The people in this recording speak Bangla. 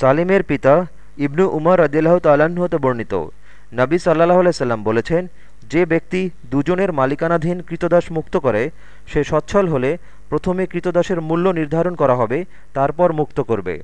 সালিমের পিতা ইবনু উমর রদিল্লাহ তালাহতে হতে বর্ণিত। নবী সাল্লাহ সাল্লাম বলেছেন, যে ব্যক্তি দুজনের মালিকানাধীন কৃতদাস মুক্ত করে, সে সচ্ছল হলে প্রথমে কৃতদাসের মূল্য নির্ধারণ করা হবে, তারপর মুক্ত করবে।